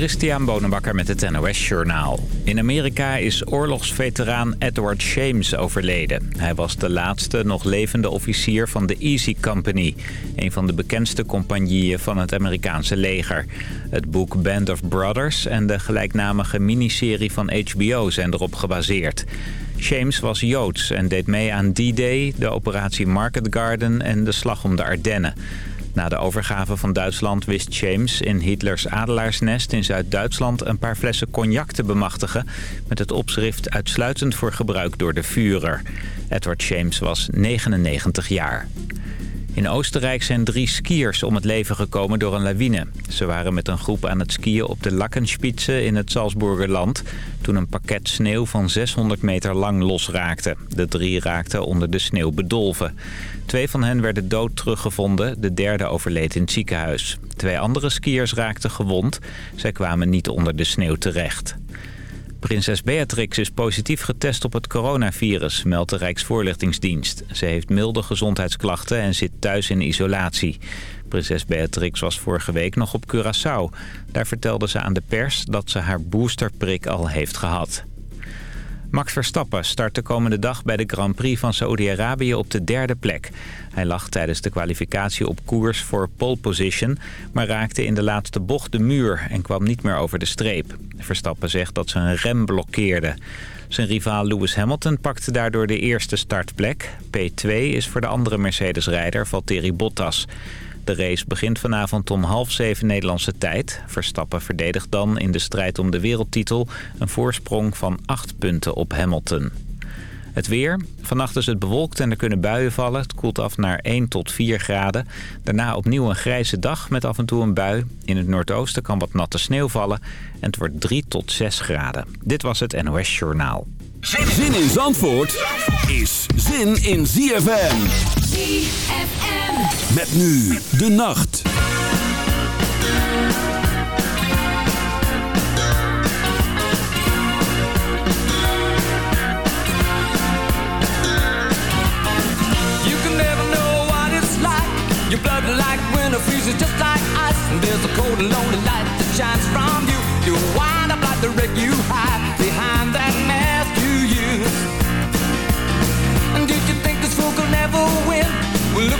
Christian Bonenbakker met het NOS Journaal. In Amerika is oorlogsveteraan Edward Shames overleden. Hij was de laatste nog levende officier van de Easy Company... een van de bekendste compagnieën van het Amerikaanse leger. Het boek Band of Brothers en de gelijknamige miniserie van HBO zijn erop gebaseerd. Shames was Joods en deed mee aan D-Day, de operatie Market Garden en de slag om de Ardennen. Na de overgave van Duitsland wist James in Hitlers adelaarsnest in Zuid-Duitsland een paar flessen cognac te bemachtigen... met het opschrift uitsluitend voor gebruik door de Führer. Edward James was 99 jaar. In Oostenrijk zijn drie skiers om het leven gekomen door een lawine. Ze waren met een groep aan het skiën op de Lakkenspitze in het Salzburgerland... toen een pakket sneeuw van 600 meter lang losraakte. De drie raakten onder de sneeuw bedolven. Twee van hen werden dood teruggevonden, de derde overleed in het ziekenhuis. Twee andere skiers raakten gewond. Zij kwamen niet onder de sneeuw terecht. Prinses Beatrix is positief getest op het coronavirus, meldt de Rijksvoorlichtingsdienst. Ze heeft milde gezondheidsklachten en zit thuis in isolatie. Prinses Beatrix was vorige week nog op Curaçao. Daar vertelde ze aan de pers dat ze haar boosterprik al heeft gehad. Max Verstappen start de komende dag bij de Grand Prix van Saoedi-Arabië op de derde plek. Hij lag tijdens de kwalificatie op koers voor pole position... maar raakte in de laatste bocht de muur en kwam niet meer over de streep. Verstappen zegt dat zijn rem blokkeerde. Zijn rivaal Lewis Hamilton pakte daardoor de eerste startplek. P2 is voor de andere Mercedes-rijder Valtteri Bottas... De race begint vanavond om half zeven Nederlandse tijd. Verstappen verdedigt dan in de strijd om de wereldtitel... een voorsprong van acht punten op Hamilton. Het weer. Vannacht is het bewolkt en er kunnen buien vallen. Het koelt af naar 1 tot 4 graden. Daarna opnieuw een grijze dag met af en toe een bui. In het noordoosten kan wat natte sneeuw vallen. En het wordt 3 tot 6 graden. Dit was het NOS Journaal. Zin in Zandvoort is zin in ZFM. ZFM. Met nu de nacht. You can never know what it's like. Your blood like winter freezes just like ice. And there's a cold and lonely light that shines from you. You wind up like the wreck you hide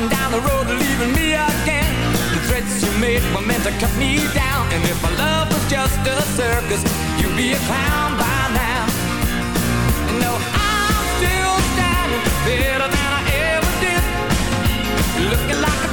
You're down the road and leaving me again. The threats you made were meant to cut me down. And if my love was just a circus, you'd be a clown by now. And no, I'm still standing better than I ever did. Looking like a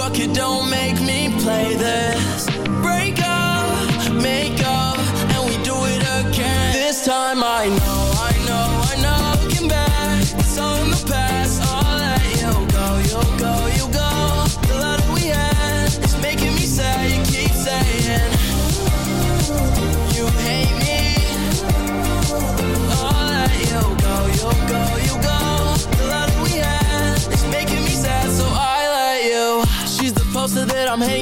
fuck it, don't make me play this.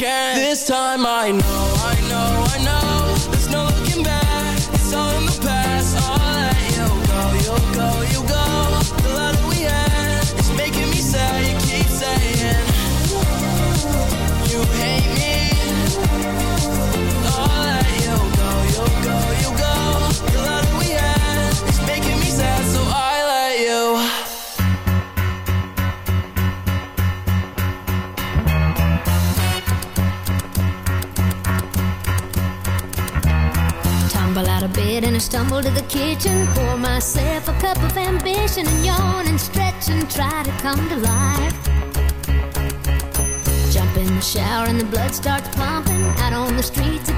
This time I know, I know. bed and I stumble to the kitchen, pour myself a cup of ambition and yawn and stretch and try to come to life. Jump in the shower and the blood starts pumping. Out on the streets,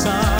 sun.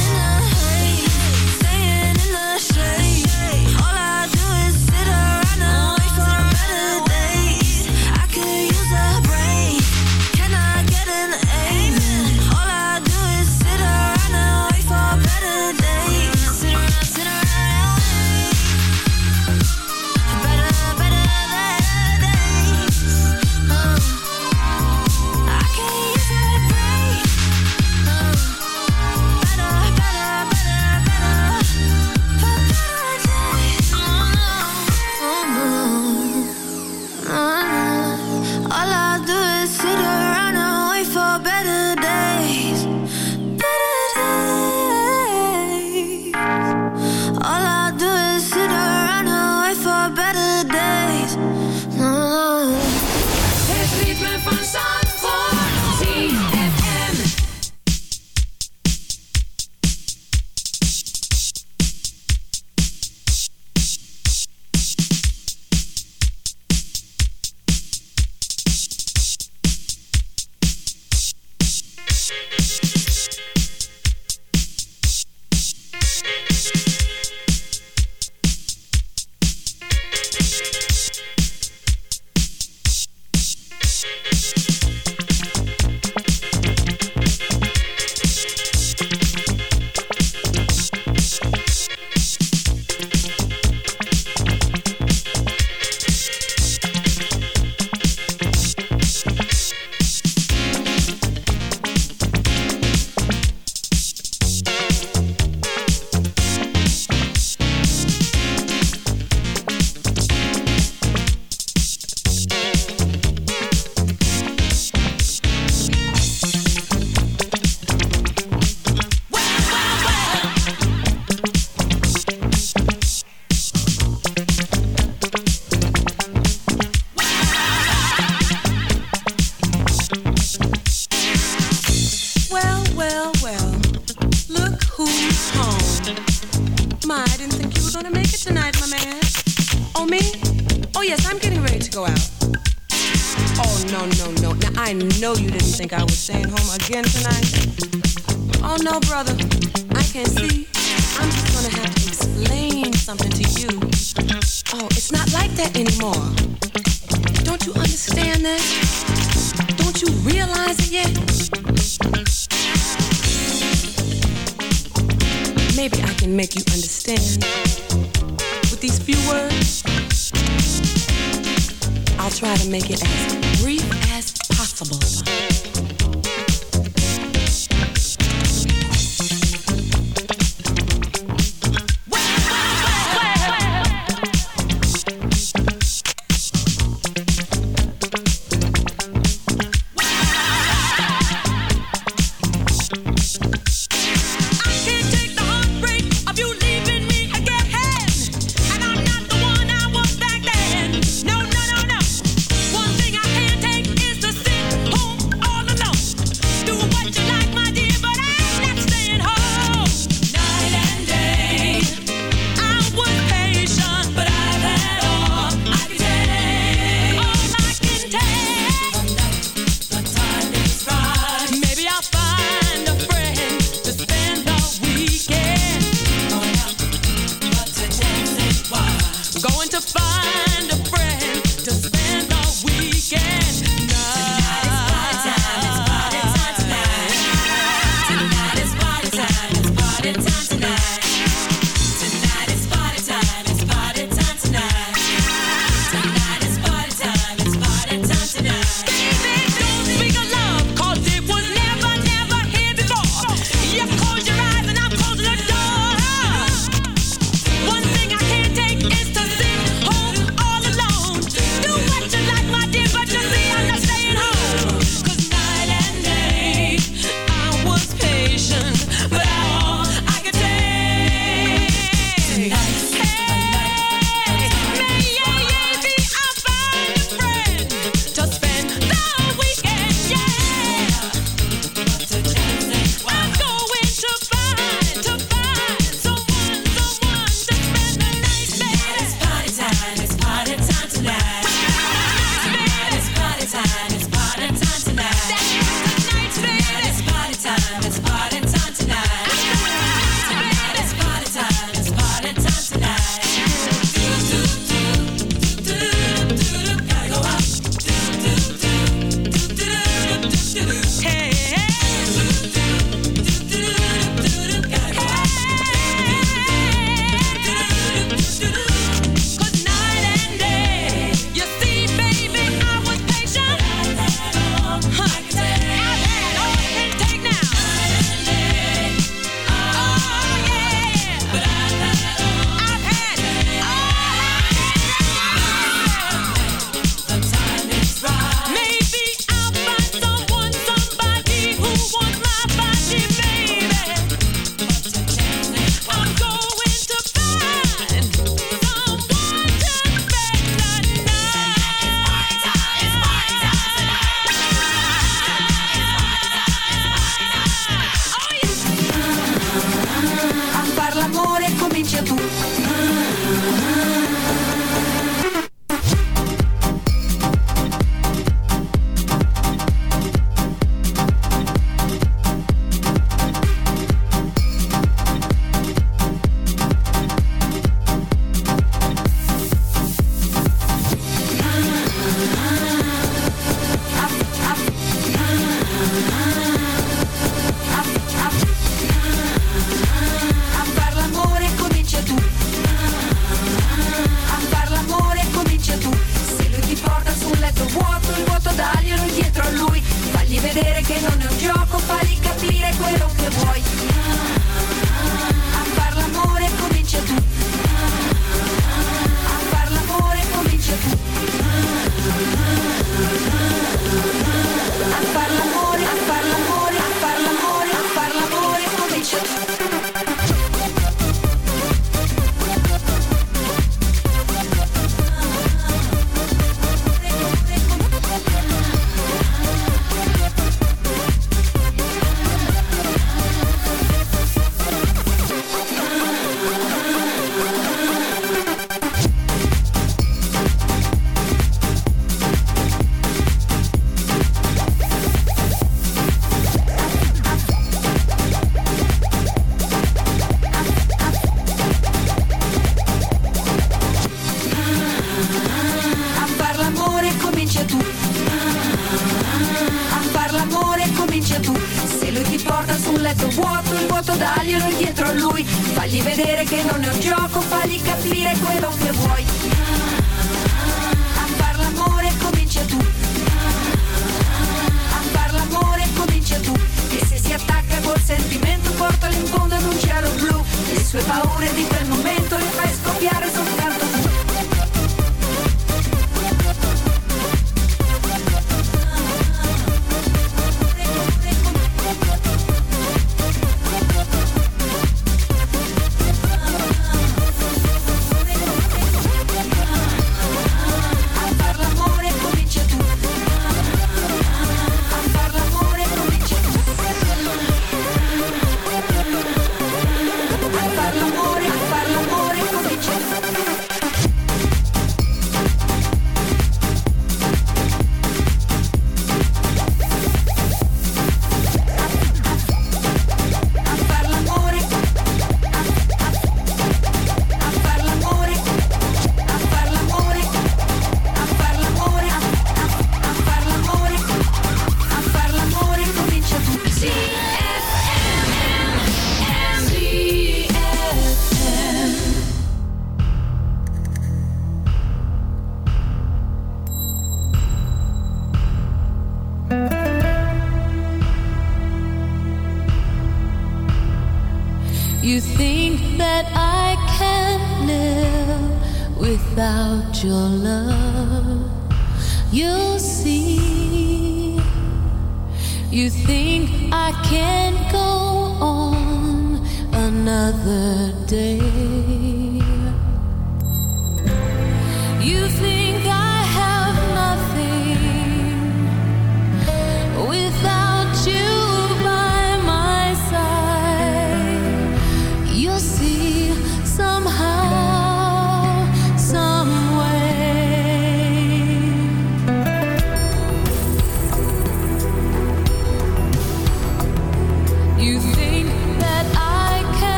Try to make it as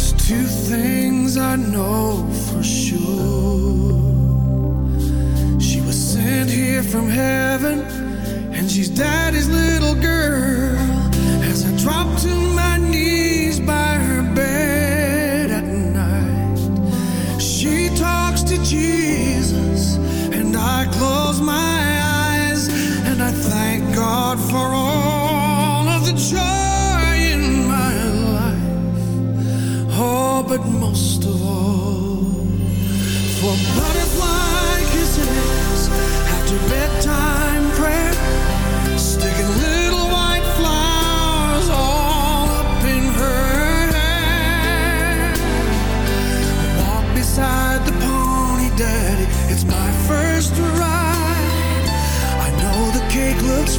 There's two things I know for sure. She was sent here from heaven, and she's daddy's little girl. As I drop to my knees by her bed at night, she talks to Jesus.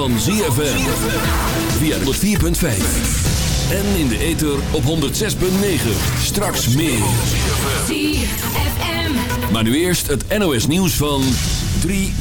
van ZFM. Via 104.5. En in de ether op 106.9. Straks meer. ZFM. Maar nu eerst het NOS nieuws van 3